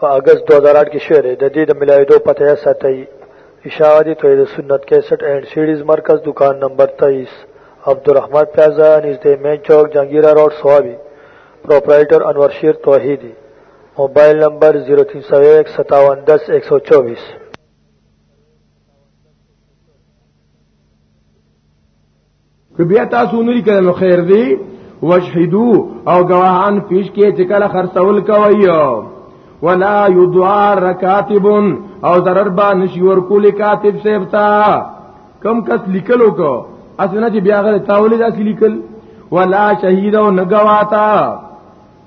په اگست 2008 کې شعر د دې د ملاویدو پته یا ساتي اشاعتی توحید سنت 61 اینڈ سیډیز مرکز دکان نمبر 23 عبدالرحمن پلازا نږدې مین چوک جنگیرا روډ سوابي پرپرایټر انور شیر توحیدی موبایل نمبر 03015710124 Thank you. که بیا تاسو نه لیکل نو خیر دی وشهدو او گواهان پیش کې چې کله خرڅول کوي ولا یدوار کاتب او ضرر با نشي ور کول کاتب صاحب تا کم کس لیکلو کو اسنه چې بیا غره تاولې داسې لیکل ولا شهید او نګواتا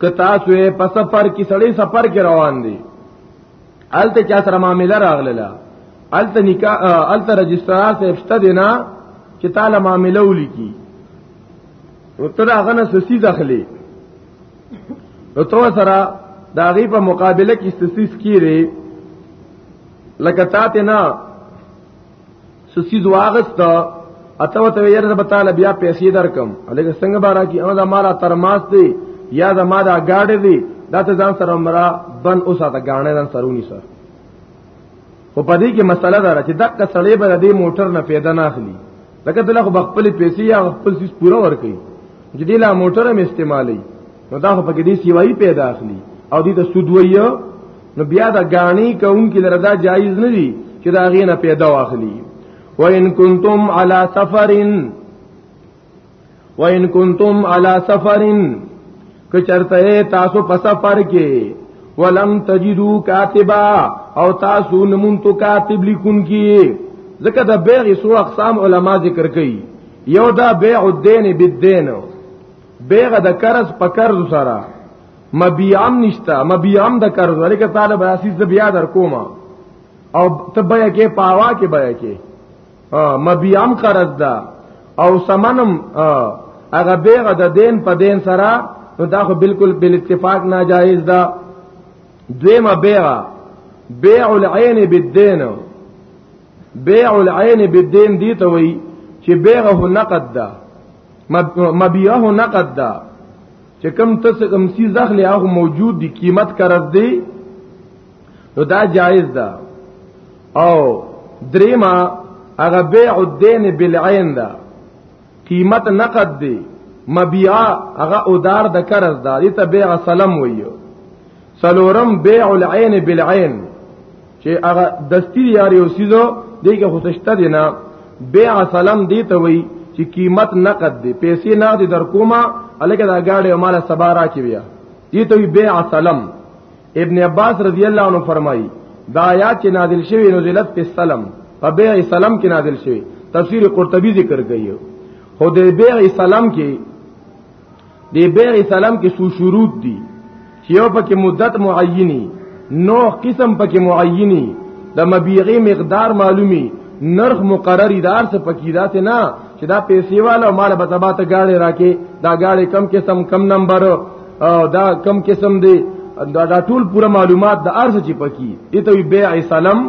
که تاسو په سفر کې سړی سفر کې روان دي الته چا سره معاملې راغله الته نکاح الته رجسترار ته افشته دینا چې تعالی معاملې ولیکي نو تر هغه نه سستی داخلي نو تو سره دا غي په مقابله کې استثیس کیږي لکه تاته نه سسیز واغست اته وته یره به تعالی بیا پیسې درکم الګ څنګه بارا کی اما زمارا ترماس دی یا زما دا گاډې دی دا ته ځان سره مرا بن اوسه دا غاڼې ځان سرونی سره خو په دې کې مسله ده چې دغه سړی به دې موټر نه پیدا نه اخلي لکه دلته خپل پیسې یا خپل سیس پورا ور کوي چې دې لا موټر هم استعمالي نو دا په کې دې سیوای پیدا اخلي او دې ته سود وایو نو بیا دا غاڼي کوم کې لردا جایز نه دي چې دا غینه پیدا واخلي وان کنتم علی سفرن وان کنتم علی سفرن که چرته تاسو په سفر کې ولم تجدو کاتبا او تاسو نمون تو کاتب لیکون کی ځکه د بیع سو اقسام علما ذکر کوي یو دا بیع الدین بالدین بیغه د قرض په قرض سره مبيعم نشتا مبيعم د قرض ورکه طالب اساس د بیا در کوما او تبیا کې پاوا کې بیا کې مبيعم قرض دا او سمنم هغه بیغه د دین په دین سره نو دا خو بالکل بل اتفاق ناجایز ده دویمه بیعه بیع العین بالدین بیع العین بالدین دی ته وی چې بیعه نقد ده مبيعه نقد دا چې کم تس کم سی زخل هغه موجود دی قیمت قرض دی نو دا جایز ده او دریما هغه بیع الدین بالعین ده قیمت نقد دی مبيعه هغه ادار د قرض ده دې ته بیع سلام وایو سلورم بیع العین بالعین چې هغه دستی یاري او سیزو دیګه خوششته دی نه بیع سلام دی ته وی چې قیمت نقد دی پیسې نقد در کومه الګه دا گاډي او مال سبا را کی بیا دی ته وی بیع سلام ابن عباس رضی الله عنه فرمایي دا آیات چې نازل شوی نزلت په سلام په بیع سلام کې نازل شوی تفسیر قرطبی ذکر کوي خو د بیع سلام کې دی بیع سلام کې سو شروط دي چې یو پکې مدت معینی نو قسم پکې معینی د مبيعي مقدار معلومي نرخ مقرری دار څه پکې داسې نه چې دا پیسې والا مال به تبا ته گاړي راکې دا گاړي کم قسم کم نمبر او دا کم قسم دی دا, دا ټول پوره معلومات د ارز چې پکې ایته بیع سلام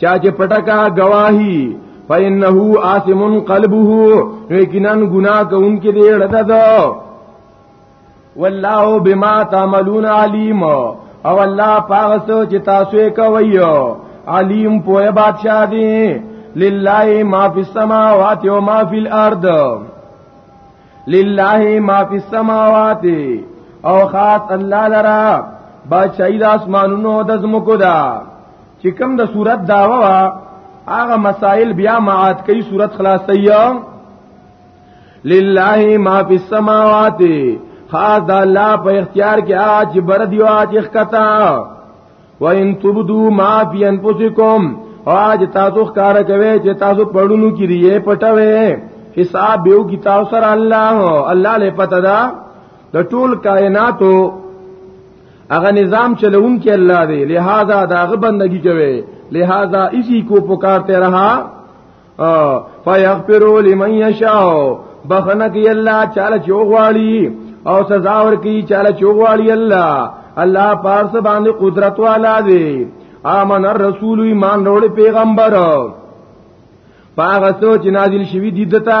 چا چې پټکا گواہی فإنه آثم قلبه یقینا گناہ کوونکې دې رد ده والله بما تعملون علیم او الله پاغه سوچ تاسو کوي علیم پوهه بادشاہ دی لله ما فی السماوات و ما فی الارض لله ما فی السماوات او خاص الله لرا بادشاہی د اسمانونو د زمکو دا چې کوم د صورت داوا وا هغه مسائل بیا معاد کوي صورت خلاصیا لله ما فی السماوات خاص د الله په اختیار کې اج بر دیو اج ښکتا وان تبدو ما فی انفسکم اج تاسو ښکار کوي چې تاسو پړونو کې دی پټوي حساب به کی تاسو سره الله الله له پته دا د ټول کائناتو هغه نظام چلون کې الله دی لہذا داغه بندگی کوي لہذا اسی کو پکارتے رہا فیغفروا لمن یشاء بخنه کی الله چاله چوغواړي او سزا ور کی چاله چوغواړي الله الله پارس باندې قدرت والا دی امن الرسول ایمان وروړي پیغمبر پاغه سوچ نازل شوی دی دتا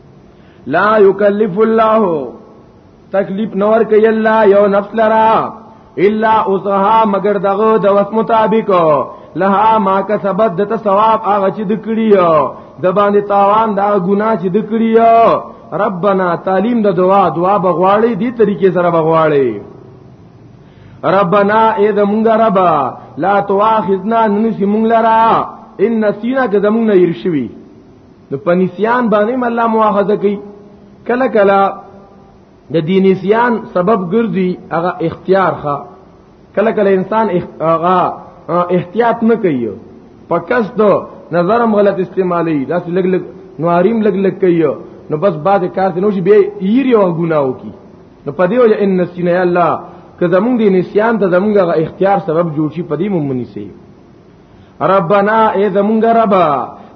لا یکلف الله تکلیف نور کوي الله یو نفس لرا الا اوسها مگر دغه د وس مطابق لها ما کسبت د ثواب هغه چې د کړیو د باندې تاوان دا ګناه چې د کړیو ربنا تعلیم د دعا دعا بغواړي دي طریقې سره بغواړي ربنا اې د مونږ ربا لا تواخذنا ننسی مونږ لرا ان نسینا که زمونږ نه ير شوی نو په نسیان باندې هم الله مؤاخذه کوي کله کله د دین نسیان سبب ګرځي هغه اختیار ښه کله کله انسان هغه احتیاط نه کوي په کس دو نظرم غلط استعمالي داس لګ لګ نواریم لګ لګ کوي نو بس بعد کار ته نو شي به یری او ګناو کی نو پدې وجه ان نسینا الله که زمونږ دې نسیان ته زمونږ اختیار سبب جوړ شي پدې مونږ نسی ربنا اے زمونږ رب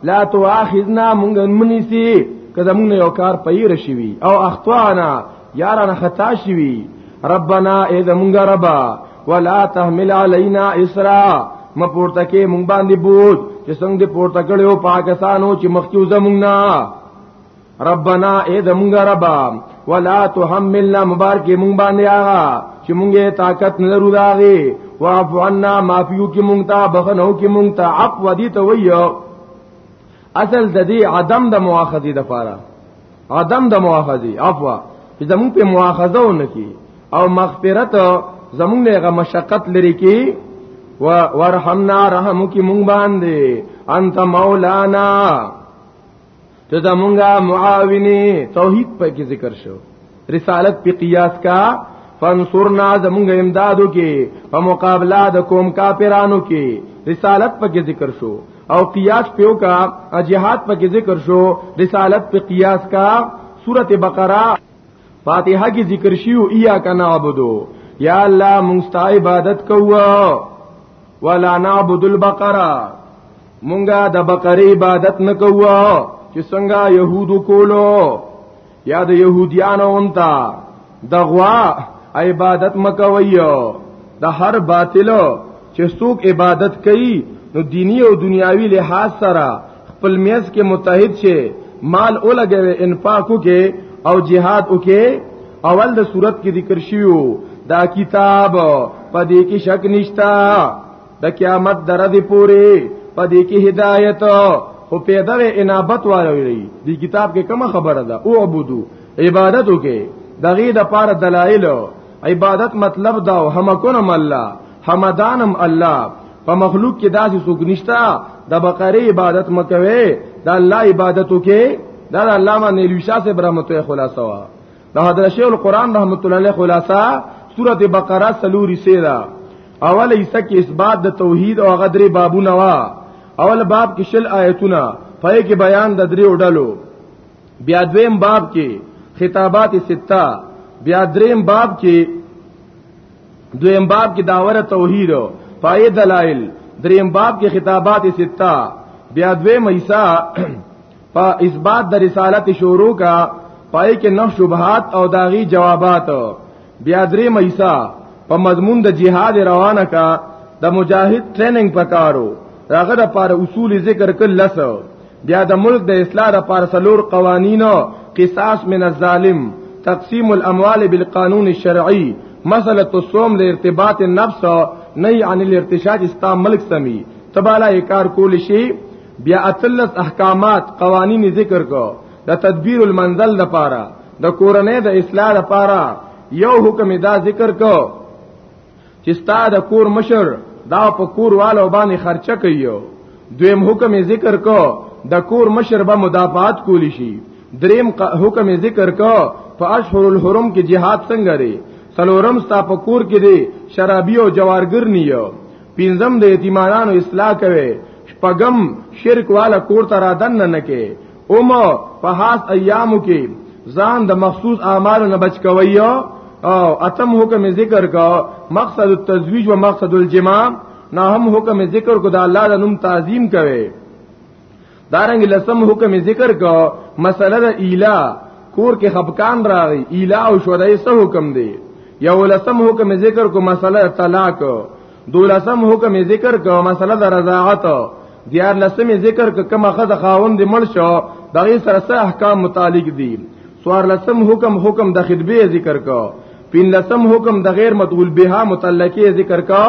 لا تواخذنا مونږ منسی کله مونږ یو کار پیر شوی او اخطانا یارانه خطا شوی ربنا اے زمونږ رب ولا تحمل علينا اسرا مپورته کې مونږ باندې بوج چې څنګه پورته کړو پاکستانو چې مخکې زمونږ نه ربنا اے دمګ ربا ولا تحملنا مبارک مونږ باندې آغا چې مونږه طاقت نه لرو داغه واعف عنا معفو کې مونږ ته بخنو کې مونږ ته اپ ودی ته ویو اصل د دې عدم د مؤاخذه د پاره عدم د مؤاخذه عفوا چې زمون په مؤاخذه ونکي او مغفرت زمون له غ مشقت لري کې ورحمنا رحم کې مونږ باندې انت مولانا ته دا مونږه معاونی توحید په کې ذکر شو رسالت په قیاس کا فانصرنا زمونږه امدادو کې په مقابله د قوم کافرانو کې رسالت په کې ذکر شو او قیاس پیو کا جهاد په کې ذکر شو رسالت په قیاس کا سورته بقره فاتحه کې ذکر شیو ایا کنا عبدو یا الله مونږ عبادت کوو ولا نعبد البقره مونږه د بقره عبادت نکوو چې څنګه يهودو کولو یا د يهوديانو اونتا د غوا عبادت مکوي د هر باطل چې څوک عبادت کوي نو دینی او دنیاوی لحاظ سره خپل میز کې متحد شي مال اولګوي انفاقو کې او جهاد وکي اول د صورت کې ذکر شیو دا کتاب پدې کې شک نشتا د قیامت درځي پوری پدې کې هدایت خو پیدا وی انابت واروي دی کتاب کې کوم خبره ده او عبودو عبادت وکي دغه د پاره دلایل عبادت مطلب دا هم کونم الله حمدانم الله په مخلوق کې داسې څوک نشتا د بقره عبادت مکوي د الله عبادت وکي دا الله ما نیلوشا سے برحمت خلاصوا د حضرت شیخ القرآن رحمت الله علیه خلاصہ سورۃ بقره سلوری سیدا اول حصہ کې اثبات د توحید او غدری بابونه وا اول باب کې شل آیتونه پای کې بیان د درې وډلو بیا دویم باب کې خطابات سته بیا دریم باب کې دویم باب کې داوره توحید پای دلائل دریم باب کې خطابات سته بیا دویم حصہ په اثبات د رسالت شروع کا پای کې نو شبهات او داغي جوابات بیا درې مېسا په مضمون د جهاد روانه کا د مجاهد ټریننګ پکارو راغه د پاره اصول ذکر کړل لسو بیا د ملک د اصلاح د پاره سلور قوانینو قصاص من الظالم تقسیم الاموال بالقانون الشرعي مسله الصوم لارتباط النفس نهي عن الارتشاد استا ملک سمي تبالا کار کول شي بیا اتلس احکامات قوانین ذکر کو د تدبیر المنزل د پاره د کورنۍ د اصلاح د پاره یو حکم دا ذکر کو چې ستا د کور مشر دا په کور والو باندې خرچه کوي دویم حکم ذکر کو د کور مشر به مدافعات کولی شي دریم حکم ذکر کو په اشهر الحرم کې jihad څنګه لري سلورم ستا په کور کې دي شرابي او جوارګر نیو پینځم د یتیمانو اصلاح کوي شپږم شرک والا کور ته را دن نه کې اوم په خاص ایامو کې ځان د مخصوص اعمالو نه بچ کوي او اتم حکم ذکر کا مقصد التزویج و مقصد الجماع نه هم حکم ذکر کو د الله د نوم تعظیم کوي دارنګ لسم حکم ذکر کو مسله د اله کور کې خفقان راغی اله او شورای سه حکم دی یو لسم حکم ذکر کو مسله طلاق دولسم حکم ذکر کو مسله د رضاعت دیار لسم ذکر کو کما خد خاوند مړ شو دغه سره سه احکام متعلق دي سوار لسم حکم حکم د خطبه ذکر کو پین لسم حکم د غیر مدغول بها متعلقه ذکر کو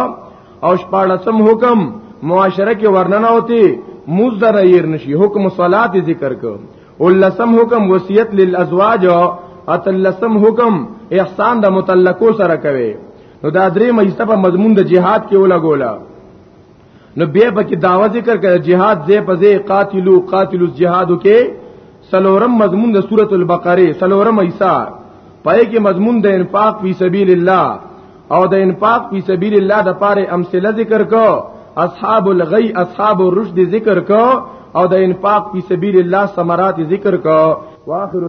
او شپاړسم حکم معاشره کې ورننه ہوتی موز در ایر نشي حکم صلات ذکر کو ولسم حکم وصیت للازواج اتلسم حکم احسان د متعلقو سره کوي نو دا درې مېسته په مضمون د جهاد کې ولا ګولا نو بیا پکې داوا ذکر کړه جهاد زې پزې قاتلو قاتلو جهادو کې سلورم مضمون د سورۃ البقره سلورم ایسا پای کې مضمون د انفاق فی سبیل الله او د انفاق فی سبیل الله د پاره امثله ذکر کو اصحاب الغی اصحاب الرشد ذکر کو او د انفاق فی سبیل الله ثمرات ذکر کو واخر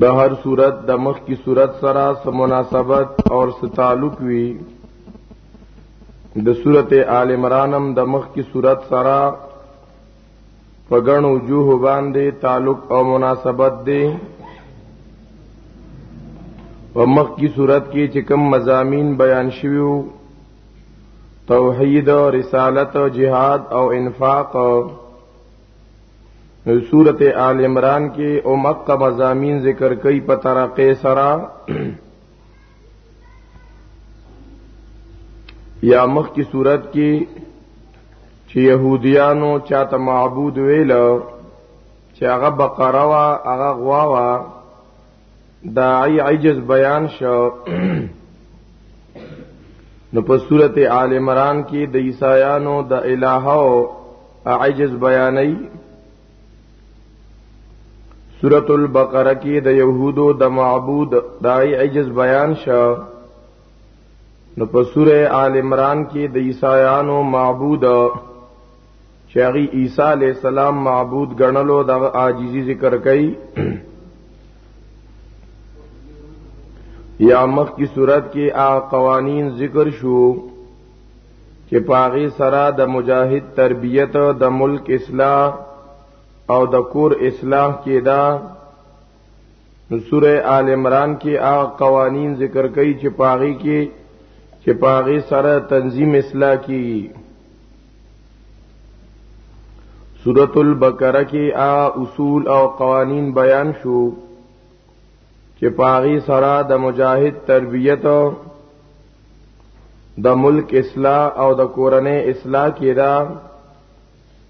د هر صورت د مخ کی صورت سره سم مناسبت او سم تعلق وی د سورته آل عمرانم د مخ کی صورت سره پګن وجوه باندې تعلق او مناسبت دی په مخ کی صورت کې چې کوم مزامین بیان شویو توحید او رسالت او جهاد او انفاق او نو سورته آل عمران کې او مکه مزامین ذکر کوي په طرقه سره یا مخ کی صورت کې چې يهوديانو چاته معبود ویل چې هغه بقره وا هغه غوا وا داعی عجز بیان شو نو په صورت آل عمران کې د عیسایانو د الہو عجز بیانې سورۃ البقره کې د يهودو د معبود دای عجز بیان شو نو په سوره آل عمران کې د عیسایانو معبود چې هغه عیسی علی السلام معبود ګڼلو د عاجزی ذکر کړي یا مخ کی صورت کې آ قوانین ذکر شو چې پاغي سره د مجاهد تربیت د ملک اصلاح او د کور اصلاح کې دا نو سوره آل عمران کې هغه قوانین ذکر کړي چې پاغي کې چې پاغي سره تنظیم اصلاح کیږي سورۃ البقره کې آ اصول او قوانین بیان شو چې پاغي سره د مجاهد تربیت د ملک اصلاح او د کورنۍ اصلاح کیدا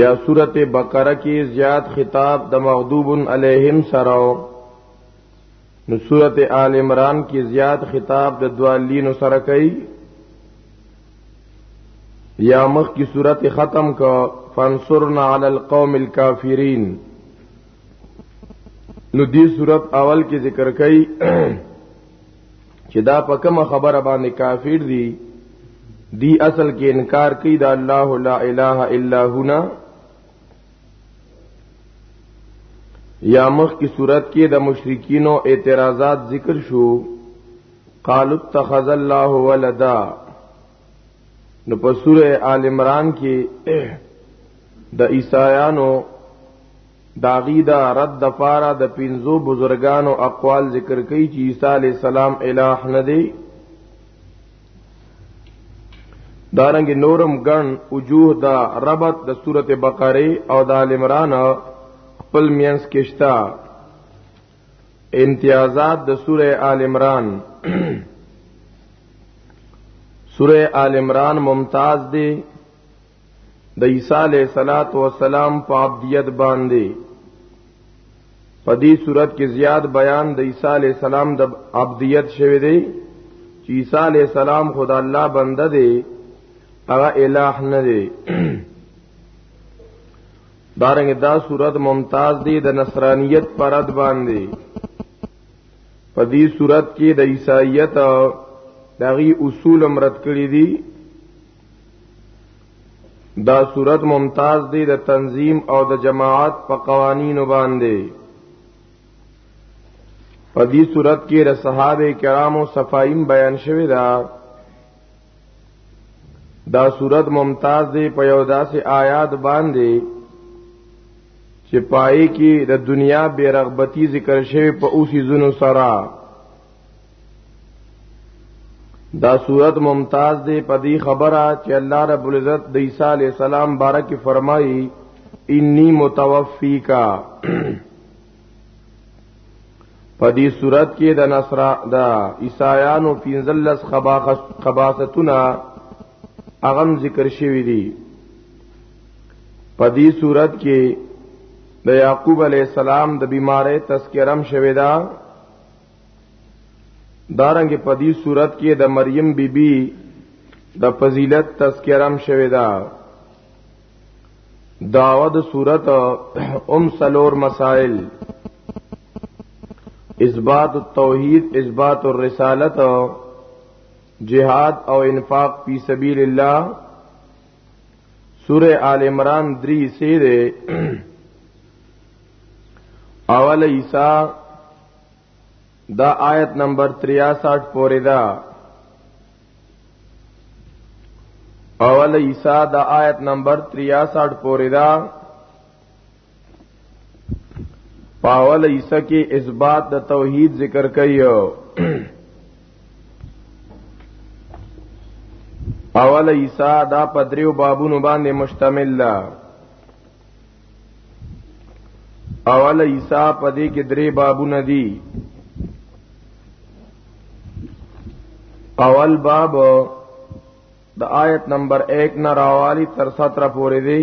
یا سورت بقره کې زیات خطاب د مغضوب علیهم سره نو سورت آل عمران کې زیات خطاب د دوالین سره کوي یا مخ کی صورت ختم کا فانصرنا علی القوم الكافرین نو دی صورت اول کې ذکر کړي چې دا په کومه خبره باندې کافر دي دی اصل کې انکار کوي دا الله لا اله الا هنا یا مخ کی صورت کې د مشرکینو اعتراضات ذکر شو قالوا اتخذ الله ولدا نو په سوره آل عمران کې د عیسایانو داغی دا رد د پاره د پنځو بزرګانو اقوال ذکر کوي چې عیسی علی السلام الہ نه دی دارنګ نورم ګن وجوه دا ربط د سورته بقره او د ال عمران خپل مینس کشتا امتیازات د سوره آل عمران سوره آل عمران ممتاز دی د عیسی علیه الصلاۃ والسلام په عبدیت باندې په دې صورت کې زیات بیان د عیسی علیه السلام د عبدیت شوی دی چې عیسی علیه السلام خدا الله بنده دی هغه الہ نه دی دارنګ دا صورت ممتاز دی د نصرانیت پرد باندې په دې صورت کې د عیسایت دغه اصول مرتکړي دي دا صورت ممتاز دی د تنظیم او د جماعت په قوانینو باندې په دې صورت کې د صحابه کرامو صفایم بیان شوی دا دا صورت ممتاز دی په یو داسې آیات باندې چې پای کې د دنیا بیرغبتی ذکر شوی په اوسې زونو سره دا صورت ممتاز دی په دې خبره چې الله رب العزت د عیسی علی السلام بارک فرمایي انی متوفی کا په دې صورت کې د نصر د عیسایانو پنځلس خباستونه اغم ذکر شوی دی په دې صورت کې د یعقوب علی السلام د بیماری تذکرم شوی دا دارنګ په دې صورت کې د مریم بیبي بی د فضیلت تذکرم شوی دا داود صورت ام سلور مسائل اثبات التوحید اثبات الرسالت جهاد او انفاق فی سبیل الله سوره آل عمران دری سیره اول عیسی دا آیت نمبر 63 پورې دا اول عیسی دا آیت نمبر 63 پورې دا پاول عیسی کې اثبات د توحید ذکر کوي اول عیسی دا پدریو بابونو باندې مشتمل ده اول عیسی په دې کې درې بابونه دي اول باب د آیت نمبر 1 نه راوالی تر 17 پورې دی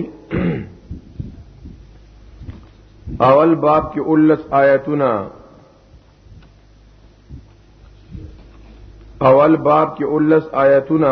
اول باب کې 19 آیتونه اول باب کې 19 آیتونه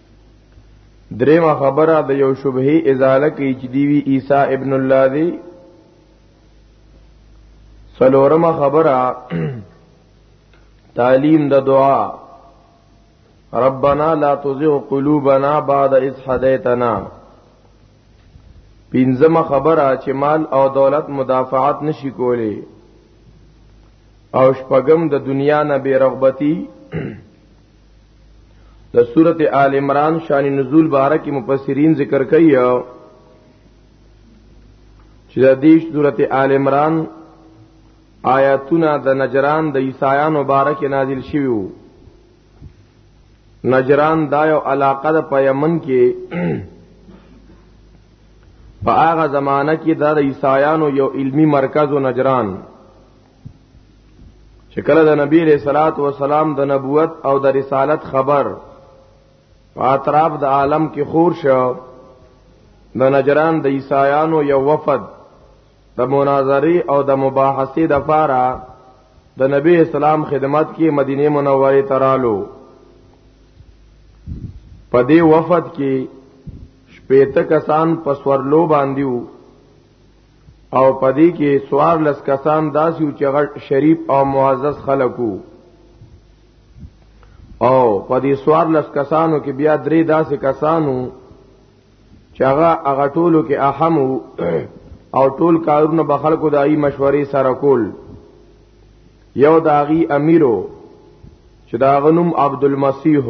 دریمه خبره د یو شبهه ازاله کې چې دی وی عیسی ابن الله دی سلورمه خبره تعلیم د دعا ربنا لا تزغ قلوبنا بعد إذ هديتنا پینځمه خبره چې مال او دولت مدافعات نشي کولی او شپږم د دنیا نه بے رغبتی د سورت آل عمران شان نزول باره کې مفسرین ذکر کوي چې د دې سورت آل عمران آیاتونه د نجران د عیسایانو باره کې نازل شوي وو نجران دا یو علاقه د پیمن کې په هغه زمانہ کې د عیسایانو یو علمی مرکز و نجران چې کله د نبی له صلوات و سلام د نبوت او د رسالت خبر په اطراف د عالم کې خور شو د نجران د عیسایانو یو وفد د مناظری او د مباحثې د فاره د نبی اسلام خدمت کې مدینه منوره ترالو په دې وفد کې شپېته کسان په سورلو باندې وو او پدې کې سوار لس کسان داسې چې غټ شریف او معزز خلکو او پدې سوار لس کسانو کې بیا درې داسې کسانو چې هغه هغه ټولو کې اهم او ټول کارونه به خلکو دایي مشورې سره کول یو داغي امیرو چې دا غنوم عبد المسیح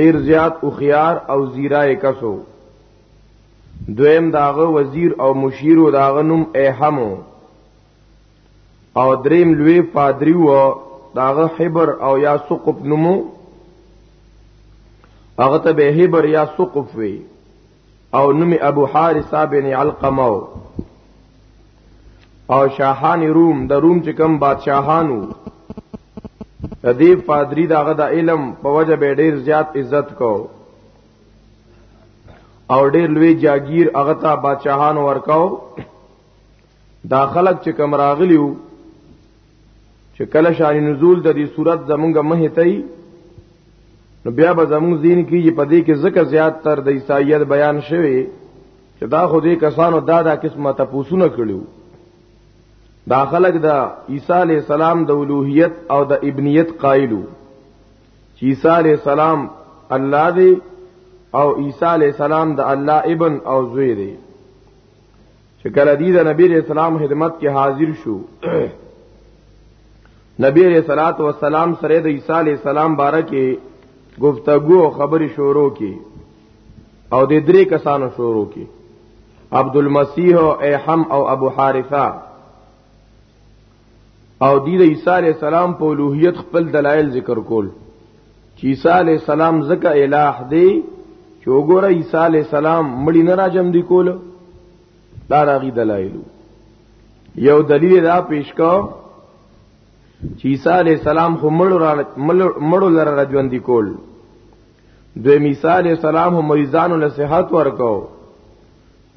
ډیر زیات او خيار او زیرای کسو دویم داغه وزیر او مشیر او داغه نوم احمو او دریم لوی پادری و داغه حبر او یا ثقب نومو هغه ته به حبر یا ثقب وی او نوم ابو حارثه بن علقمه او شاهان روم د روم چې کم بادشاهانو د دې پادری داغه د علم په وجه به ډیر زیات عزت کو او ډیر لوی جاگیر هغه ته بادشاہان ورکاو دا خلق چې کم راغلیو چې کله شان نزول د دې صورت زمونږ مه ته نو بیا به زمونږ دین کې چې پدې کې زکه زیات تر د عیسایت بیان شوی چې دا خو دې کسانو دا دا قسمه تپوسونه کړیو دا خلق د عیسی علی السلام د اولوہیت او د ابنیت قائلو چې عیسی علی السلام الله دی او عیسی علی السلام د الله ابن او زوی دی چې کله دی د نبی علیہ السلام خدمت کې حاضر شو نبی علیہ الصلات والسلام سره د عیسی علیہ السلام باره کې گفتگو او خبرې شروع کی او د درې کسانو شروع کی عبد المسیح او ایحم او ابو حارثه او دی د عیسی علی السلام په اولوہیت خپل دلایل ذکر کول چې عیسی علی السلام زکه الہ دی چې وګوره عیسی علی السلام مړی نه راجم دی کول دا راغی دلایل یو دلیل دا پیش کا چې عیسی علی السلام خو مړو لره راجون دی کول دوی عیسی علی السلام هم مریضانو له صحت ورکاو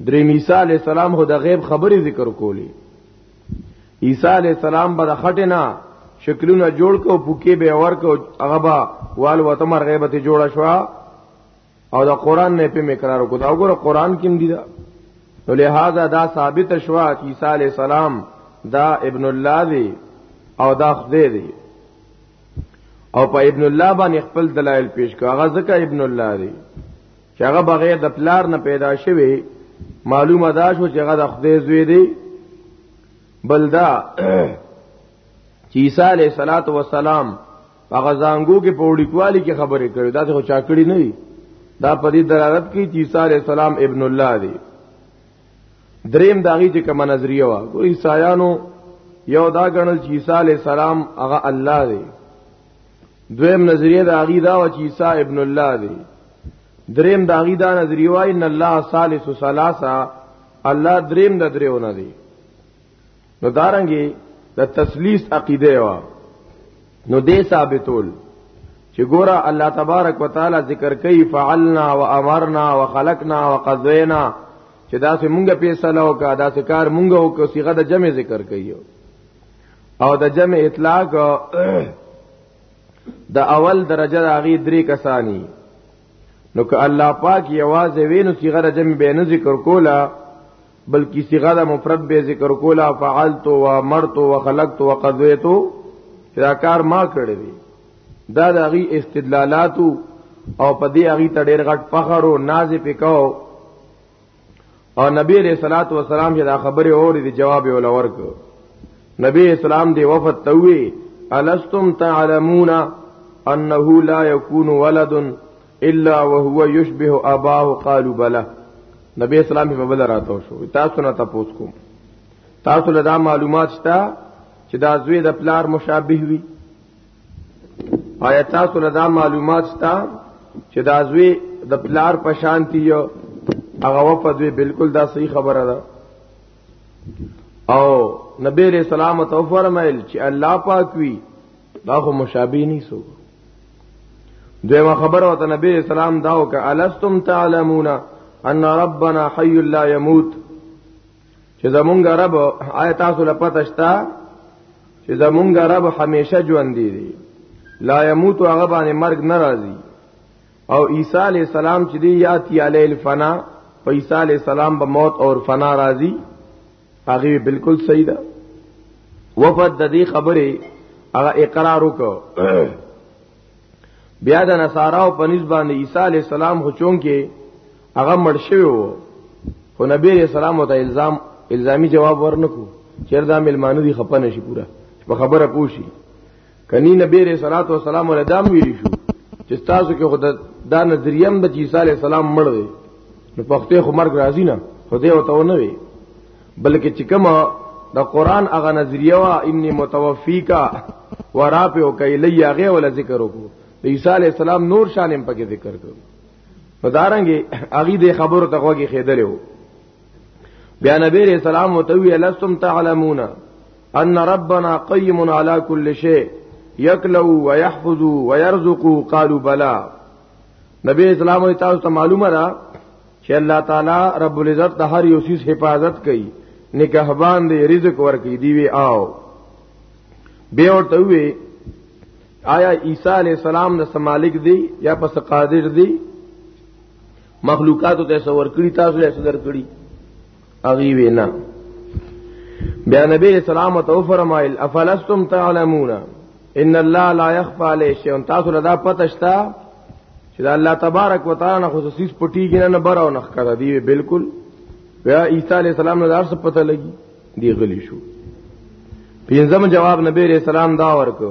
درې عیسی علی السلام خو د غیب خبرې ذکر کولی عیسی علی السلام به خټه نه شکلونه جوړ کو پوکي به ور کو هغه با وال وته مرغه به جوړه شو او دا قران نه په مقرار کو دا وګوره قران کې دی دا نو لہذا دا ثابت شو چې عیسی علی السلام دا ابن الله دی او دا خدای دی او په ابن الله باندې خپل دلایل پیش کړه هغه ځکه ابن الله دی چې هغه بغیر د پلار نه پیدا شوی معلومه دا شو چې هغه د خدای زوی دی بلدا چې عیسی علیه الصلاۃ والسلام هغه زنګو کې پوری کوالی کې خبرې کړې دا څه چا کړی نه دی دا په دې دلالت کوي چې عیسی علیه السلام ابن الله دی دریم داغي چې کوم نظریه وا ګور عیسایانو یو دا غنل چې عیسی علیه السلام هغه الله دی دویم نظریه د هغه دا و چې عیسی ابن الله دی دریم د هغه دا نظریه وای ان الله ثالث ثلاثه الله دریم د دریونه دی نو دارنګي د تسلیث عقیده وا نو دې ثابتول چې ګوره الله تبارک وتعالى ذکر کوي فعلنا وامرنا وخلقنا وقضينا چې دا سه مونږه پیسې لوکا دا سه کار مونږه وکړو صيغه د جمع ذکر کوي او د جمع اطلاق د اول درجه د هغه درې کسانی نو که الله پاک یوازې وینو چې غره جمع به نه ذکر کولا بلکې صيغه د مفرد به ذکر کولا فعلت و مرت و خلقت و قضيت دا کار ما کړی دی دا د هغه استدلالات او په دې هغه ته ډېر غټ فخر او ناز پکاو او نبی علیہ الصلات والسلام چې دا خبره اوري دی جواب یې ول ورک نبی اسلام دی وفد توي الستم تعلمون انه لا يكون ولد الا وهو يشبه اباه قالوا بلى نبی اسلام په بل راتو شو تاسو نه تاسو کوم تاسو له دا معلومات شته چې دا زوی د پلار مشابه وي آیا تاسو له دا معلومات شته چې دا زوی د پلار په شان دی یو هغه وفد وی بالکل دا صحیح خبره ده او نبی علیہ السلام تو فرمایل چې الله پاک وی دا خو مشابه نه سو دیمه خبره وته نبی علیہ السلام داو ک الستم تعلمون ان ربنا حي لا يموت چې زمونږ رب آیت تاسو له پته شتا چې زمونږ رب همیشه ژوند دی لا يموت هغه باندې مرګ ناراضي او عیسی علی السلام چې دی یاتی علی الفنا په عیسی علی السلام به موت او فنا راضي هغه بالکل صحیح ده وفد د دې خبره هغه اقرار وکړ بیا د نصارا او پنځ باندې عیسی علی السلام خو چون کې هغه مړ شوی وو خو نبی علیہ السلام ته الزام الزامی جواب ورنکو چردا ملمانو دی خپه نشي پورا په خبره پوشي کني نبی علیہ الصلوۃ والسلام له دام ویل شو چې تاسو کې خدای دا نظریم د عیسی علی السلام مړ دی نو پخته خو مرګ راځي نه خدای وته نه وي بلکې چې کومه د قران هغه نظریه وا انی متوفیکا ورا په او کایلی هغه ول ذکر وکړو د عیسی علی السلام نور شان هم پکې ذکر کړو پدارنګي اغي د خبرو تقوږي خېدلو بیا نبی رسول الله متوی لستم تعلمون ان ربنا قیم علی کل شیء یکلو ويحفظ ويرزق قالوا بلا نبی اسلام تاسو ته معلومه ده چې الله تعالی رب العزت د هر یو سیس حفاظت کوي نگهبان دی رزق ورکي دی وی آو به ورته وی آیا عیسی علی السلام د سمالک دی یا پس قادر دی مخلوقات ته څور کړی تاسو له څور کړی اغي وینا بیا نبی اسلام ته فرمایل افلستم تعلمون ان الله لا يخفى عليه شيء تاسو له دا پته شتا چې دا الله تبارک وتعالى نه خصوصي پټیږي نه بر او نه کړه دی بالکل بیا عیسی علی السلام له درس پته لګي دی غلی شو پینځم جواب نبی علیہ السلام دا ورکو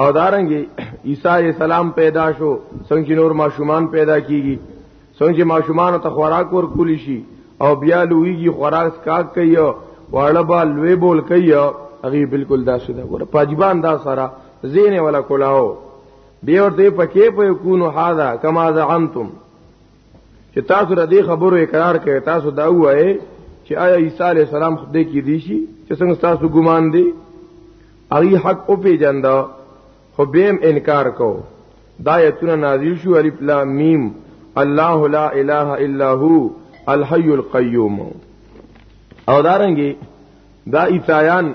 او دارنګي عیسی علی السلام پیدا شو څنګه نور ماشومان پیدا کیږي څنګه ماشومان ته خوراک ور کولی شي او بیا لویږي خوراک کاک کوي واړه با لوی بول کوي هغه بالکل دا شده ور پاجبان دا سارا زین ولا کولاو دی ورته پکې په کونو هاذا کما زعمتم چې تاسو را دې خبرو اقرار کړئ تاسو دا وایي چې آیا عیسی علی السلام خدای کې دی شي چې څنګه تاسو ګمان دی اغي حق او پیجند خو بیم انکار کو دا ایتونه نازل شو الف لام میم الله لا اله الا هو الحي القيوم او دارنګي دا ایتایان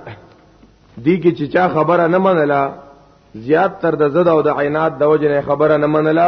دی کې چې چا خبره نه منله زیات تر د زده او د عینات د وجنه خبره نه منله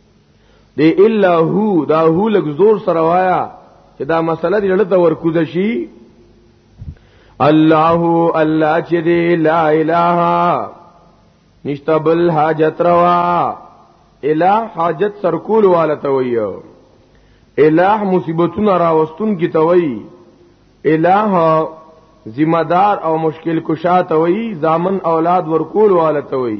دی الا هو دا هو لګ زور سره وایا چې دا مسله دې لړته ورکوز شي الله الله چې دی لا اله نشتبل حاجت روا اله حاجت سرکول والا تویو اله مصیبتونه راوستون کی توی اله ذمہ دار او مشکل کشا توی زامن اولاد ورکول والا توی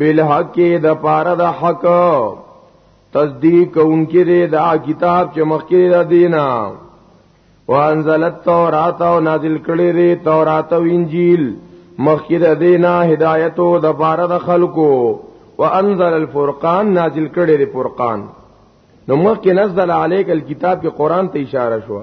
بالحق د پاره د حق تصدیق اونکي دې دا کتاب چې مخکې دا دینا وانزل التوراۃ او نازل کړي دې تورات او انجیل مخکې دا دینا هدایت او د پاره د خلکو وانزل الفرقان نازل کړي دې فرقان نو مخکې نزل علیک الكتاب کې قران ته اشاره شو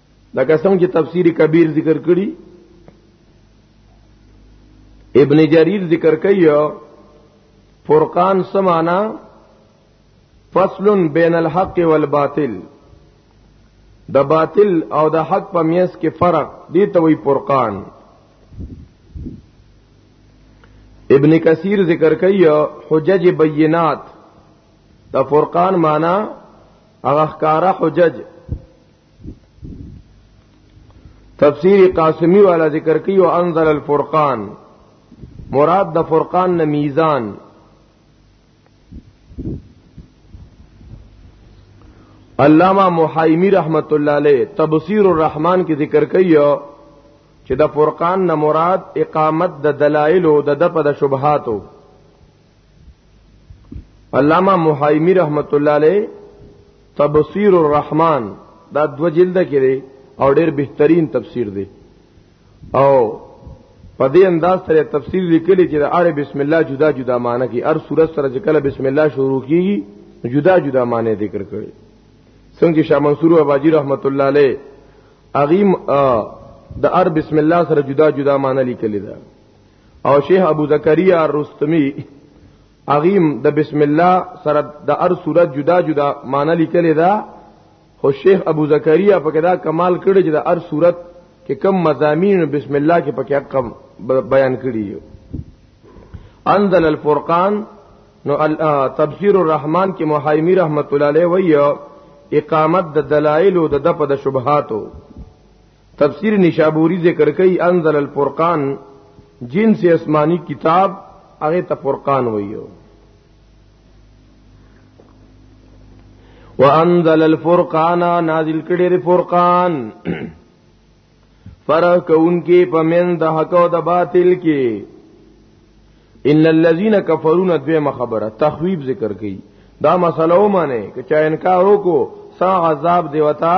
لکه څنګه چې تفسیر کبیر ذکر کړی ابن جریر ذکر کوي فرقان سمانا فصل بین الحق والباطل د باطل او د حق په میس کې فرق دی ته وی فرقان ابن کثیر ذکر کوي حجج بینات د فرقان معنی هغه ښکارا حجج تفسیر قاسمی والا ذکر کی او انزل الفرقان مراد د فرقان نه میزان علامہ محیمی رحمت الله علیه تبصیر الرحمن کې ذکر کوي چې د فرقان نه مراد اقامت د دلایل او د د په د شبهاتو علامہ محایمی رحمت الله علیه تبصیر الرحمن دا دو جلد کې دی او ډېر بهترین تفسیر دی او په دې انداز سره تفسیر لیکلی چې د اره بسم الله جدا جدا معنی کې هر صورت سره چې کله بسم الله شروع کیږي جدا جدا معنی ذکر کړي څنګه شاه منصور اباجی رحمت الله علیه اغیم د ار بسم الله سره جدا جدا معنی لیکلی ده او شیخ ابو زکریا رستمی اغیم د بسم الله سره د هر صورت جدا جدا معنی لیکلی دا خو شیخ ابو زکریا په کدا کمال کړی چې د هر صورت کې کم مزامین بسم الله کې پکې کم بیان کړی یو انزل الفرقان نو تفسیر الرحمن کې محایمی رحمت الله علیه وی اقامت د دلایل او د دپ د شبهاتو تفسیر نشابوری ذکر کوي انزل الفرقان جنس آسمانی کتاب هغه ته فرقان وایو وانزل الفرقان نازل کړي ر فرقان فرق کون کې پمن د حق او د باطل کې ان الذين كفرون دویمه خبره تخویب ذکر کړي دا مسله و معنی چې انکار وکړو سا عذاب دیوتا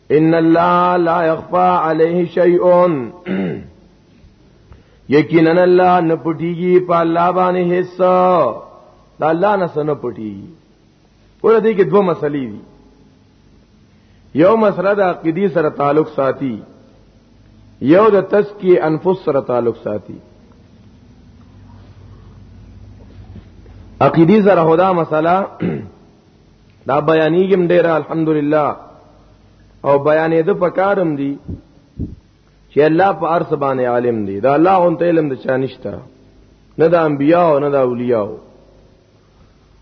ان الله لا يخفى عليه شيء یقینا الله نه پټیږي په الله باندې هیڅ دا الله نه سن پټیږي ور دې کې دوه مسلې دي یو مسله د عقیدی سره تعلق ساتي یو د تزکی انفس سره تعلق ساتي عقیدی سره هدا مسله دا بیانېږم ډېر الحمدلله او بیانې د پکارم دي چې الله په ارس باندې عالم دی دا الله اون ته علم د چا نشته نه د انبیا او نه د اولیاء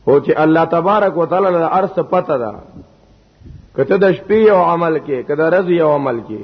او چې الله تبارک وتعالى د ارس پته ده کته د شپې او عمل کې کده رضی او عمل کې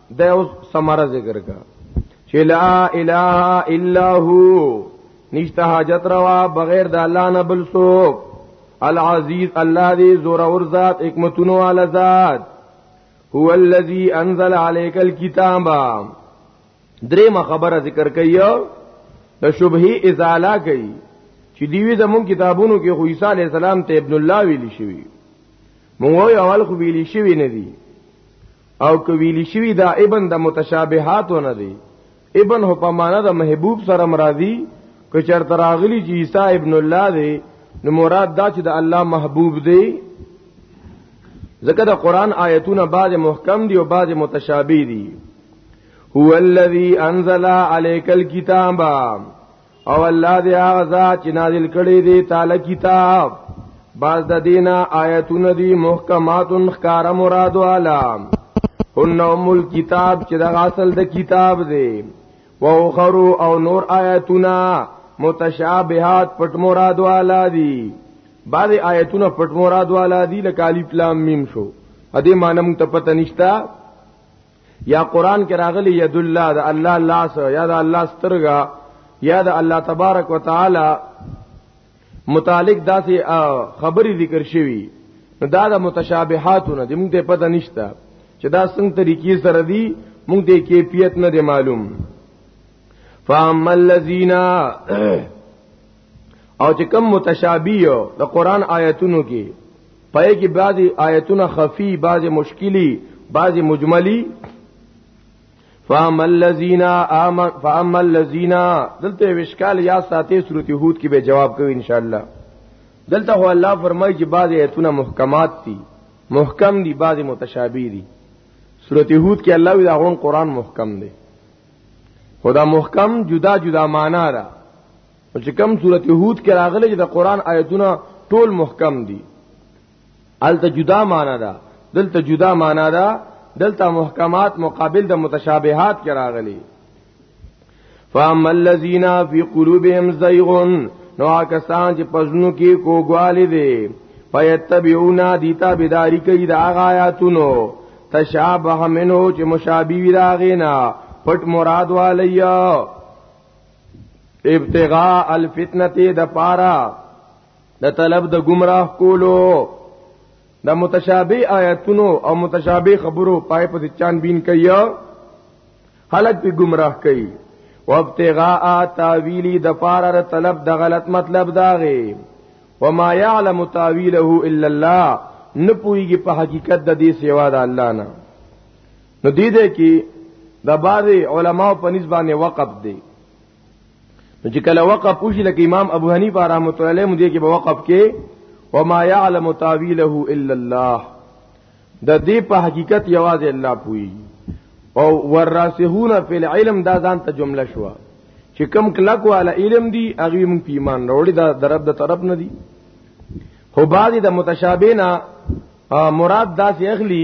دا اوس سماره ذکر کا چې لا اله الا هو نشته حاجت روا بغیر د الله نه بل څوک العزیز الله دی زور اور ذات حکمتونو والا ذات هو الذی انزل عليك الكتاب دریم خبره ذکر کایو د شبهه ازاله کای چې دیوی زمون کتابونو کې خو عیسی علی السلام ته ابن الله ویل شوی مونږ اول خو ویل شوی نه دی او کویلی شوی دا ابن د متشابهات نه دی ابن هو په معنا د محبوب سره مرادی که چرته راغلی چې عیسی ابن الله دی نو مراد دا چې د الله محبوب دی ځکه د قران آیتونه بعض محکم دي او بعض متشابه دي هو الذی انزل علیک الكتاب او الله دې هغه ذات چې نازل کړي دي تعالی کتاب باز د دینه آیتونه دي محکمات خکار مراد والا ان ام الكتاب چې د اصل د کتاب دی و اخرو او نور آیتونه متشابهات پټ مراد والا دي بعض آیتونه پټ مراد والا دي لکه الف لام میم شو ا دې مانم ته پته نشتا یا قران کې راغلی ید الله د الله لاس یا د الله سترګا یا د الله تبارک وتعالى متعلق داسې خبرې ذکر شوی نو دا د متشابهاتونه د موږ ته پته نشته چې دا څنګه طریقې سره دي موږ ته کیفیت نه دی معلوم فاما الذین او چې کم متشابه یو د قران آیتونو کې پای کې بعضی آیتونه خفي بعضی مشکلی بعضی مجملی فاما الذين امن فاما الذين دلته وشکال یا ساتي سورته هود کې به جواب کوي ان شاء الله دلته هو الله فرمایي چې بعضی آیتونه محکمات دي محکم دي بعضی متشابه دي سورته هود کې الله وی دا غون قران محکم دی خدا محکم جدا جدا معنا را چې کوم سورته هود کې راغلي چې د قران آیتونه ټول محکم دي الته جدا معنا ده دلته جدا معنا ده دلته محکمات مقابل د متشابهات کې راغلي فاما الذين في قلوبهم زيغ نو کسان چې پزنو کې کوګوالي دي فیتبعونا دیتا بداری کوي د هغه آیاتونو تشابه منو چې مشابه وی راغینا پټ مراد والیا ابتغاء الفتنه د پارا د طلب د گمراه کولو د متشابه آیاتونو او متشابه خبرو پای په چان بین کوي خلق په گمراه کوي وابتغاء تاویلی د پارا طلب د غلط مطلب داغه وما يعلم تاويله الا الله نه پويږي په حقیقت د دې سیوا د الله نه نو دې دې کې د بعض علما په نسبانه وقف دی نو چې کله وقف وشي لکه امام ابو حنیفه رحمۃ اللہ علیہ مودي کې به وقف کې وما يعلم تاويله الا الله د دې په حقیقت یوازې الله پوي او وراسهون فی العلم دا ځان ته جمله شو چې کم کلک والا علم دی هغه مون په ایمان وروړي دا درب د طرف نه دی خو بعضی د متشابهنا مراد داسې اخلي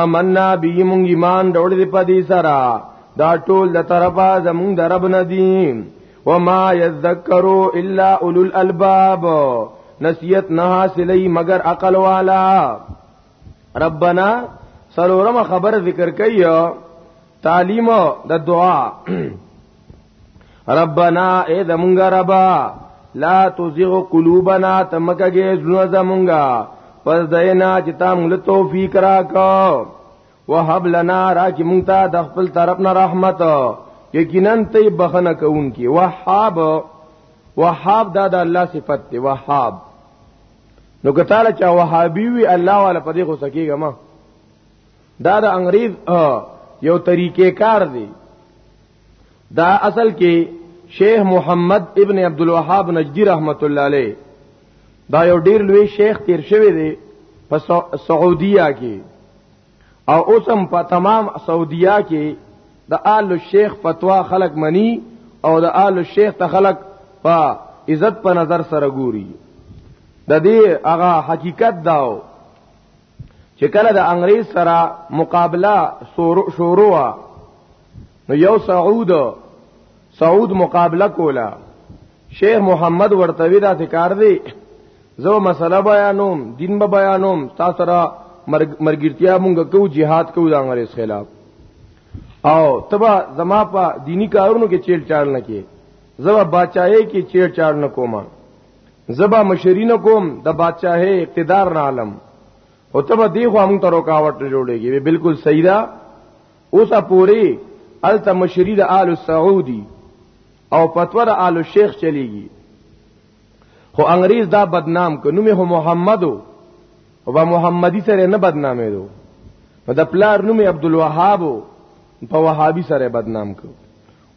آمنا بی مونږ ایمان ډوړې دې پدې سره دا ټول د طرفه زمونږ د رب نه دي وما یذکروا الا اولو الالباب نصیحت نه حاصلې مگر عقل والا ربنا سرورم خبر ذکر کایو تعلیم د دعا ربنا اے زمونږ ربا لا تزغ قلوبنا تمکګه زړه زمونږه پس دینا چې تا موږ توفیق راکا وهب لنا راکې مونږ ته د خپل طرف نه رحمت یقینا ته بخنه کوونکی وهاب وهاب دا د الله صفت دی وهاب نو کتاله چا وهابي وی الله والا پدې خو سکیګه ما دا د انګریز یو طریقې کار دی دا اصل کې شیخ محمد ابن عبد الوهاب نجدی رحمت الله علیه دا یو ډیر لوی شیخ تیر شوی دی په سعودیا کې او اوسم په تمام سعودیا کې د آل شیخ فتوا خلق منی او د آل شیخ ته خلق په عزت په نظر سره ګوري د دې هغه حقیقت داو چې کله د انګريز سره مقابله شروع نو یو سعود سعود مقابله کولا شیخ محمد ورتوی دا ذکر دی زو مسله بیانوم دین به بیانوم تاسو سره مرګرتیا مونږ کو jihad کو د انګريز خلاف او تبا زما په دینی کارونو کې چیل چال نه کې زما بچایې کې چیل چال نه کومه زبا مشرین کوم د بادشاہي اقتدار نه عالم او تب دی خو موږ ته رکاوټ جوړيږي بالکل صحیح ده اوسه پوری الته مشری د آل سعودي او پتور آل شیخ چلیږي خو انګريز دا بدنام ک نومه هو محمدو او با محمدي سره نه بدنامې دو نو د پلار نومه عبد الوهاب په وهابي سره بدنام کو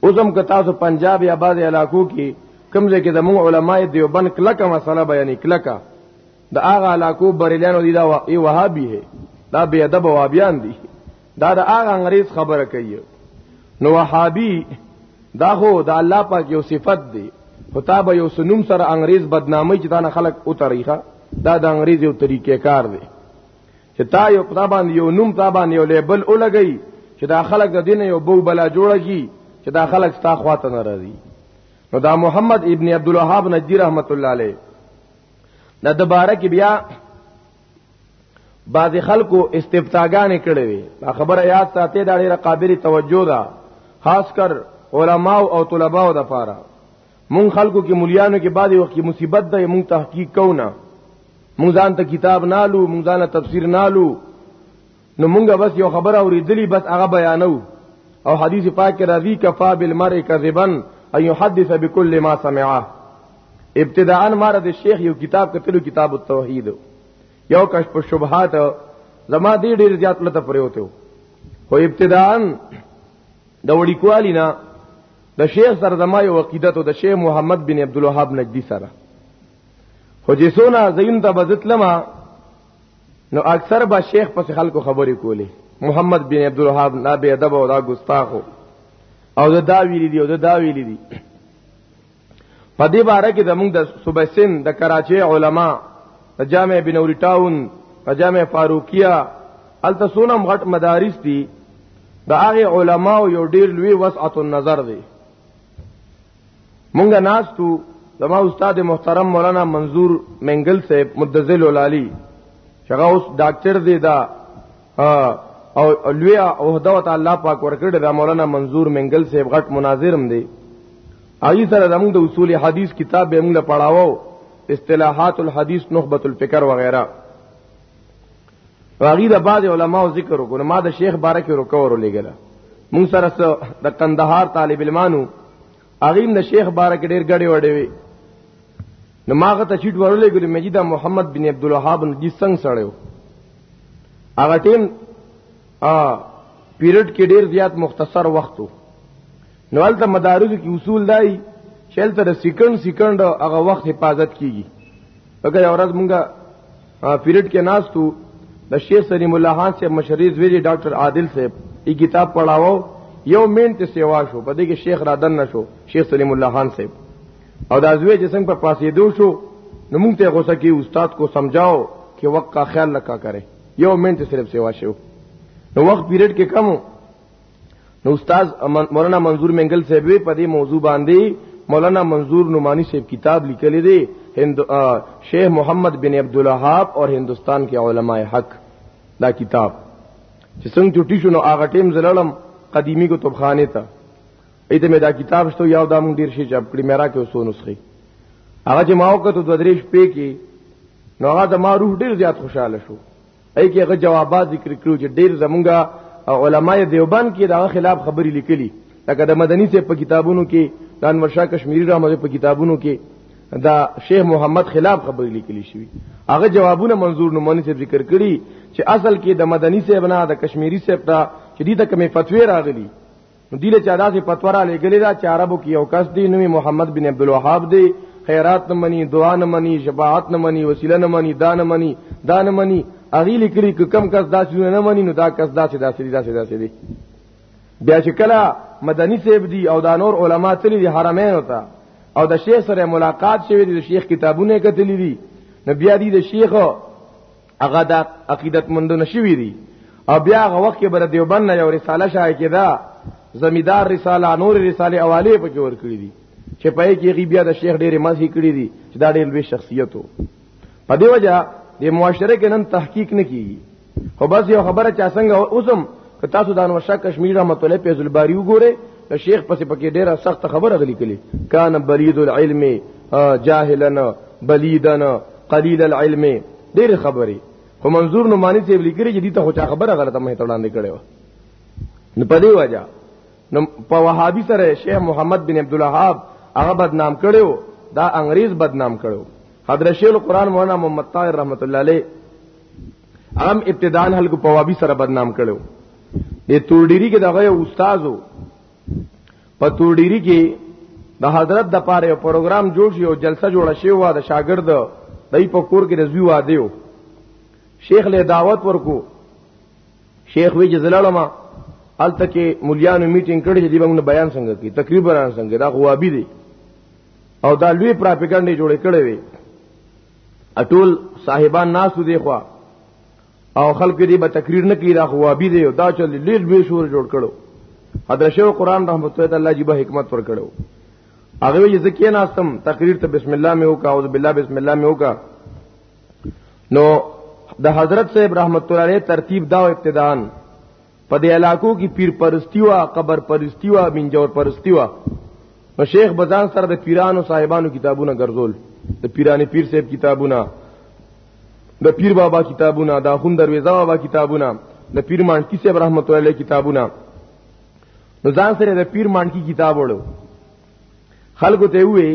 اوسم که تاسو پنجاب یا بعض علاقو کې کمزې کې د موږ علماء دیوبند کلکه مسله بیانې کلکه د هغه علاقو بریلیانو دی دا ای وهابي هي دا بی ادب وهابیان دي دا د هغه انګريز خبره کوي نو وهابي دا هو د الله پاک یو صفت دی خطاب یو سنوم سره انګريز بدنامي چې دا نه خلق او تاریخه دا د انګريز یو طریقې کار دی چې تا یو پتا باندې یو نوم تا باندې یو لیبل ولګی چې دا خلک د دین یو بو بلا جوړ کی چې دا خلک ستا خواته نه راځي نو دا محمد ابن عبد الوهاب نجدی رحمت الله علیه دا دوباره کې بیا بعض خلکو استفتاګانې کړې وي دا خبره یاد ساتي دا ډیره قابلیت توجه ده خاص کر علماو او طلباو د پاره مونږ خلکو کې مليانو کې بعد وخت کې مصیبت ده مونږ تحقیق کو نه مونږ ځان ته کتاب نالو مونږ ځان ته تفسیر نالو نو مونږ بس یو خبره اوریدلی بس هغه بیانو او حدیث پاک کې راځي کفا بالمرء کذبا ان يحدث بكل ما سمعه ابتداء مار د شیخ یو کتاب کتلو کتاب التوحید یو کشف الشبهات زما دې ډېر زیات لته پرې وته خو ابتداء د وړي کوالینا د شیخ سره زما یو عقیدت او د شیخ محمد بن عبد الوهاب نجدی سره خو چې سونا زین ته بزتلما نو اکثر با شیخ پس خلکو خبرې کولې محمد بن عبد الوهاب نا به ادب او دا ګستاخو او دا دا ویلی دی او دا دا ویلی دی په دې باره کې زموږ د صوبې سند د کراچي علما په جامع بنوري ټاون په جامع فاروقیه الته سونم غټ مدارس دي د هغه علماو یو ډیر لوی وسعت النظر دی مونږه ناستو زما استاد محترم مولانا منظور منګل صاحب مدذل العالی شغه اوس ډاکټر دی دا او لوی عہده او تعالی پاک ورکړه د مولانا منظور منګل صاحب غټ مناظرم دی آی سره زموږ د اصول حدیث کتاب به موږ پڑھاوو اصطلاحات الحدیث نخبه الفکر وغیرہ واغی د بعض علماء ذکر وکړو ما د شیخ بارک ورکور لګل موږ سره د قندهار طالب علمانو اغیم د شیخ بارک ډیر غړي وړي وي نو ماغه ته چیټ ورولې ګل مجید محمد بن عبد الوهاب نجی څنګه سړیو هغه ټیم ا پیریډ کې ډیر زیات مختصر وختو نو البته مدارج کې اصول دای چل تر سکند سکند هغه وخت حفاظت کیږي اگر اورز مونږه پیریډ کې ناس تو د شیخ سلیم الله خان سے مشریز ویلی ډاکټر عادل صاحب ای کتاب پڑھاو یو مین ته سیوا شو پدې کې شیخ را دن نشو شیخ سلیم الله خان صاحب او دا زوی چې څنګه په پاسې دو شو نو مونږ ته غوسه کې استاد کو سمجھاو کې وخت کا خیال لکا کرے یو منټ صرف سیوا شو نو وخت پیریډ کې کم نو استاد مولانا منظور منګل صاحب په دې موضوع باندې مولانا منظور نعمانی صاحب کتاب لیکلی دی هند شیخ محمد بن عبد الوهاب اور هندستان کے علماء حق دا کتاب چې څنګه چټی شو نو هغه ټیم زلړم قدیمی کو توبخانه ته ایته مې دا کتاب شته یو دا مونږ ډیر شي چاپ کړی مې راکې وسو نسخه هغه چې ما وکړه د درې شپې کې نو هغه د ما روح ډیر زیات خوشاله شو ای کې هغه جوابات ذکر کړو چې ډیر زمونږه علماء دیوبند کې دا خلاف خبرې لیکلي لکه د مدني ته په کتابونو کې د انور شاه کشمیری رحمه په کتابونو کې دا شیخ محمد خلاف خبرې لیکلي شوی هغه جوابونه منظور نومانی ته ذکر کړي چې اصل کې د مدني صاحب نه د کشمیری صاحب ته چې دې ته کومې فتوی راغلي نو دیله چا داسې پتورا لګلې دا چې عربو کې یو کس دی نوې محمد بن عبد الوهاب دی خیرات نه مني دعا نه مني شفاعت نه مني وسیله نه مني دا نه مني دا نه مني اغي لیکلي ک کم کس داسې نه مني نو دا کس داسې داسې داسې داسې دی بیا چې کله مدني صاحب دی او دا نور علما تللی دي حرمین وتا او د شیخ سره ملاقات شوی دی د شیخ کتابونه کتلی دي نو بیا دی د شیخ هغه د عقیدت مندونه شوی دی او بیا هغه وخت کې بر دیوبند نه یو رساله شایع کړه زمیدار رساله نور رساله اواله پکې ور کړی دي چې په یې کې غي بیا د شیخ ډېرې مزه کړی دي چې دا ډېر لوی شخصیت وو په دې وجہ د معاشره کې نن تحقیق نه کیږي خو بس یو خبره چا څنګه اوسم که تاسو د انور شاه کشمیر رحمت الله پیز الباری وګوره د شیخ پسې پکې ډیره سخت خبره غلي کړي کان برید العلم جاهلنا بلیدنا قلیل العلم ډیره خبري خو منظور نو مانی ته لیکري چې دې ته خو چا خبره غلطه مه ته وړاندې کړي و نو په دې وجہ نو په وهابي سره شیخ محمد بن عبد الوهاب هغه بدنام کړو دا انګريز بدنام کړو حضرت شیخ القران مولانا محمد طاهر رحمت الله علیه عام ابتدان هلکو په وابي سره بدنام کړو د تورډيري کې دغه استادو په تورډيري کې د حضرت د پاره یو پروګرام جوړ شي او جلسه جوړه شي وا د شاګرد دای په کور کې رضوی واده و شیخ له دعوت ورکو شیخ وی جزلاله ما الته کې مليانو میټینګ کړي چې موږ بیان څنګه کی تقریبا څنګه دا غوابي دي او دا لوی پراپګاندا جوړ کړي وي اټول صاحبان ناسو دی خو او خلق دې به تقریر نه کړي دا خو وابي دی دا چې لیډ به شور جوړ کړو حضرت شیخ قران رحمت الله تعالی جی به حکمت پر کړو هغه یې ځکه ناستم تقریر ته بسم الله مې وکا اعوذ بالله بسم الله مې وکا نو د حضرت صاحب رحمت الله علیه ترتیب دا ابتداء په دې علاقو کې پیر پرستی وا قبر پرستی وا بنجور پرستی وا نو شیخ بزان سره د پیرانو صاحبانو کتابونه ګرځول د پیرانی پیر صاحب کتابونه د پیر بابا کتابونه د اخون درویزه بابا کتابونه د پیر مانکی صاحب رحمت الله علیه کتابونه نو ځان سره د پیر مانکی کتاب وړو خلکو ته وی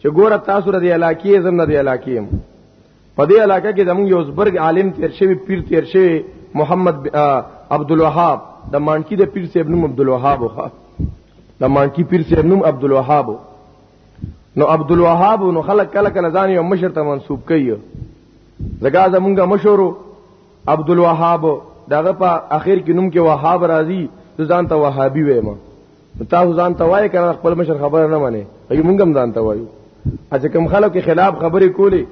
چې ګوره تاسو د علاقې زم نه د علاقې په دې علاقې کې زموږ یو زبرګ عالم تیر شوی پیر تیر شوی محمد عبد الوهاب د مانکی د پیر صاحب نوم عبد الوهاب وخه د مانکی پیر صاحب نوم عبد الوهاب نو عبد الوهاب نو خلک کله کله ځان یو مشر ته منسوب کوي زګا زمونږه مشورو عبد الوهاب دغه په اخر کې نوم کې وهاب راضي ځان ته وهابي وایم تاسو ځان ته وایي کنه خپل مشر خبره نه مانی ای مونږ هم ځان ته وایو اځه کوم خلک کې خلاف خبرې کولې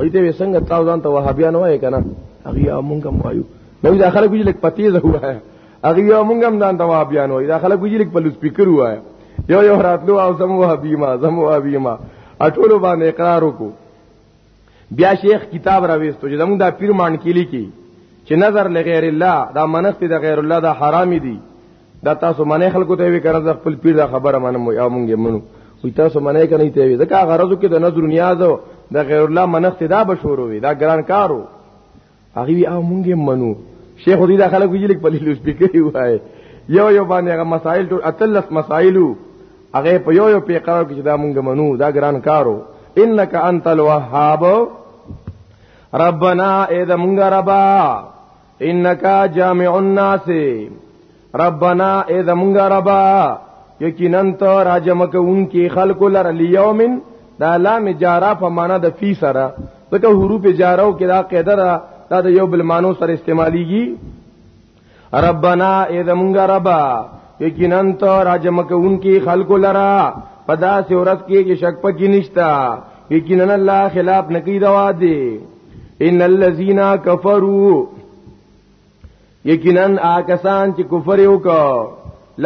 ای ته وسنګ تاسو ځان ته وهابیان وایي کنه هغه مونږ هم وایو نو دا خلک چې لک پتی زه وایي هغه مونږ هم ځان ته وهابیان وایي دا خلک چې لک په سپیکر وایي یو یو راتلو او زمو وهابی ما زمو وهابی ما اټول باندې اقرار وکړو بیا شیخ کتاب راويستو چې زموږ د پیر مان کلی کې چې نظر لغیر الله دا منښت د غیر الله دا حرام دي دا تاسو منه خلکو ته وی کنه د خپل پیر دا خبره منم او مونږ یې منو وی تاسو منه کنه ته وی ځکه غرضو کې د نظر نیاز او د غیر الله منښت دا بشورو وی دا ګران کارو هغه وی او مونږ یې منو شیخ دې دا خلک ویل په لیلو سپیکر وای یو یو باندې هغه مسائل ټول اتلس مسائلو هغه په یو یو پیقرو کې دا مونږ منو دا ګران کارو انک انت الوهاب ربنا اذا مونږ ربا انك جامع الناس ربنا اذا مونږ ربا یقینا ته راجم کوونکی خلق لر لیوم دا لام جارا په معنا د فی سره ځکه حروف جارو کې دا قاعده ده دا د یو بل مانو سره استعمالیږي ربنا اذا مونږ ربا یقینا ته راجم کوونکی خلق لرا پدا سی ورځ کې شک پکې نشتا یقینا الله خلاف نکید وادي ان الذين كفروا یقینا آکسان چې کفر وکاو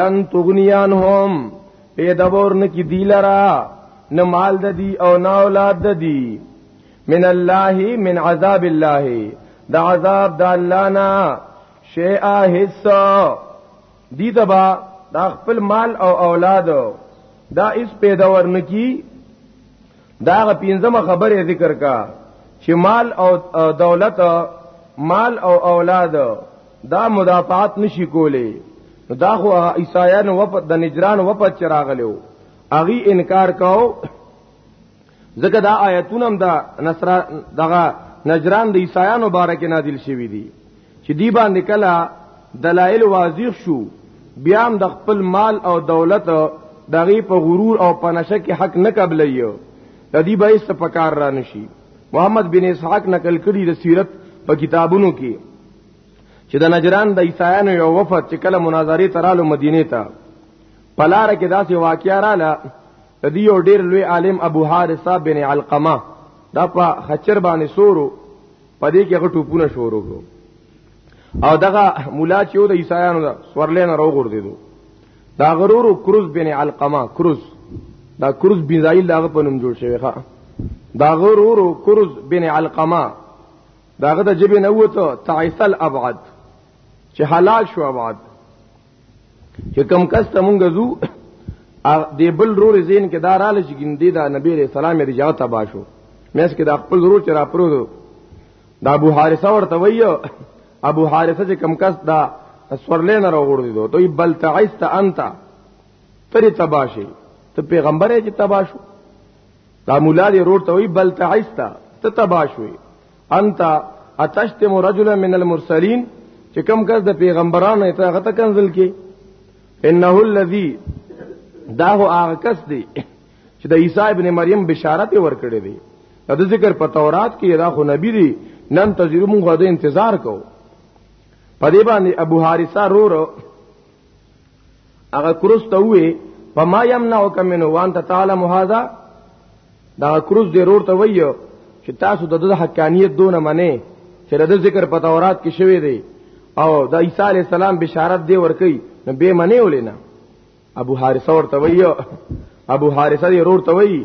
لن تغنیان هم پیدا ورن کی دی لرا نه مال د دی او نه اولاد د دی من الله من عذاب الله د عذاب د الله نه شیئا حصہ دی دبا دا خپل مال او اولاد دا اس پیدا ورن کی دا غ پینځمه خبره ذکر کا چې مال او دولت مال او اولاد دا مدافعات نشي کولی دا خو عیسایان وفد د نجران وفد چراغلو اغي انکار کاو ځکه دا آیتونه هم دا نصر دغه نجران د عیسایانو باره کې نازل شوی دي چې دی باندې کله دلایل واضح شو بیا هم د خپل مال او دولت دغه په غرور او په نشه کې حق نه قبلایو د دې به څه پکار را نشي محمد بن اسحاق نقل کړي د سیرت په کتابونو کې چې د نجران د عیسایانو یو وفد چې کله مناظره ترالو مدینه ته پلار کې داسې واقعیا رااله د دې یو ډیر لوی عالم ابو حارثه بن علقمه دا په خچر باندې سورو پدې کې هغه ټوپونه شروع کړو او دغه مولا چې و د عیسایانو دا سورلین راو غردیدو دا غرور کروز بن علقمه کروز دا کروز بن زایل داغه په نوم جوړ شوی ښا دا غرور کروز بن علقمه داغه د جبه نوته تعیسل ابعد چې حلال شو ابعد چې کم کس ته مونږ زو د بل رور زین کې دا رااله چې ګندې دا نبی رسول سلام یې رجاو تبا شو مېس کې دا خپل رور چې را پرو دا ابو حارثه ورته وایو ابو حارثه چې کم کس دا سورلې نه راوړی دو دوی بل تعست انت تری تباشی ته پیغمبر یې چې تباشو دا مولا دې رور ته وی بل تعست ته تباشوي انت اتشتم رجلا من المرسلین چې کوم کس د پیغمبرانو ته غته کنزل کې انه الذی دا هو هغه کس دی چې د عیسی ابن مریم بشارت ورکړې دی دا ذکر په تورات کې دا خو نبی دی نن تذیر موږ غوډه انتظار کو په دې باندې ابو حارثه رو رو هغه کروس ته وې فما يمنعك منه وانت تعلم هذا دا کروس دې رور ته ویو چې تاسو د دغه حقانیت دونه منې چې د ذکر په تورات کې شوی دی او د عیسی علی السلام بشارت دی ورکی نو به منې ولې نه ابو حارثه ورته ویو ابو حارثه دې رور ته وی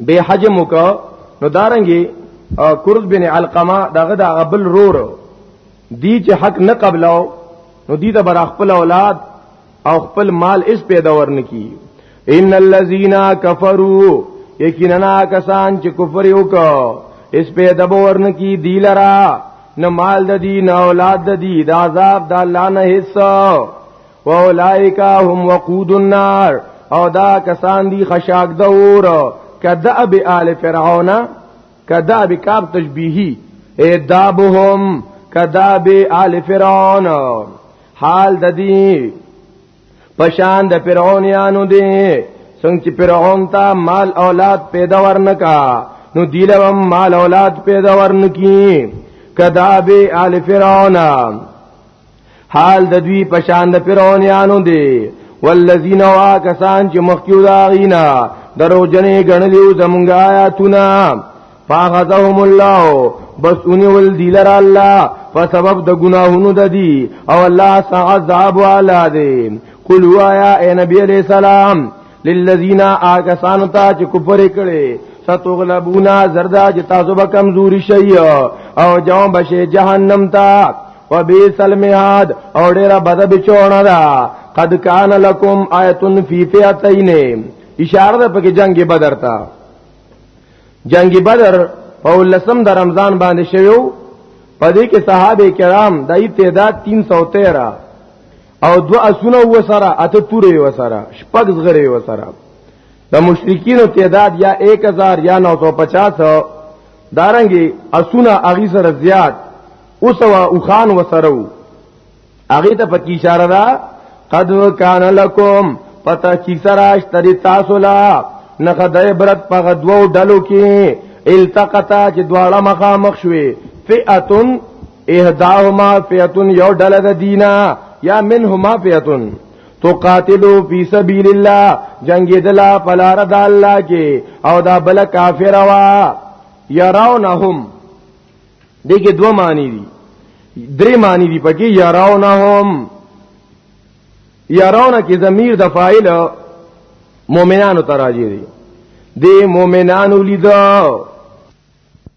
به حج موکا نو دارنګي کرز بن علقمه دغه د غبل رور دی چې حق نه قبلو نو دی د بر خپل اولاد او خپل مال اس پیدا ورنکی ان الذين كفروا یقینا کسان چې کفر وکاو اس په دب ورنکی دی لرا نه مال د دی نه اولاد د دی د عذاب د الله نه حصہ واولائک هم وقود النار او دا کسان دی خشاک دور کذاب آل فرعون کذاب کاب تشبیهی ادابهم کذاب آل فرعون حال د دی پشان د فرعون یانو دی څنګه چې فرعون ته مال اولاد پیدا ورنکا نو دیلم مال اولاد پیدا ورنکی کذاب آل فرعون حال د دوی پشان د فرعونانو دی والذین واکسان چې مخکیو دا غینا درو جنې غنلیو زمونږ آیاتونه فاخذهم الله بس اونی ول دی لرا الله په سبب د ګناهونو د دی او الله سعذاب علی دی قل وایا اے نبی علیہ السلام للذین آکسان تا چې کفر کړي ستغلبونا زردا چې تاسو به کمزوري شي او جواب بشي جهنم تا وبئس المهاد او ډیره بد بچونه دا قد کان لکم آیتن فی فئتین اشاره ده پکې جنگ بدر تا جنگ بدر په لسم د رمضان باندې شویو پدې کې صحابه کرام دای تعداد 313 او دو اسونه وسره اته تورې وسره شپږ زغره وسره د مشرکینو تعداد یا 1000 یا 950 دارنګي اسونه اغي سره زیات اوسوا او خان وسرو اغي ته پکې اشاره ده قد کان لکم پتا کی سراش تری تاسو لا نخه د عبرت په غدوو ډلو کې التقطا چې دواړه مخامخ شوي فئتن اهداهما فیتن یو ډله د دینا یا منهما فیتن تو قاتلو فی سبیل الله جنگی دلا پلار د الله کې او دا بل کافر وا یراونهم دغه دو معنی دي درې معنی دي پکې یراونهم یراون کې ضمیر د فاعل مؤمنانو تراجی دي دی مؤمنانو لیدو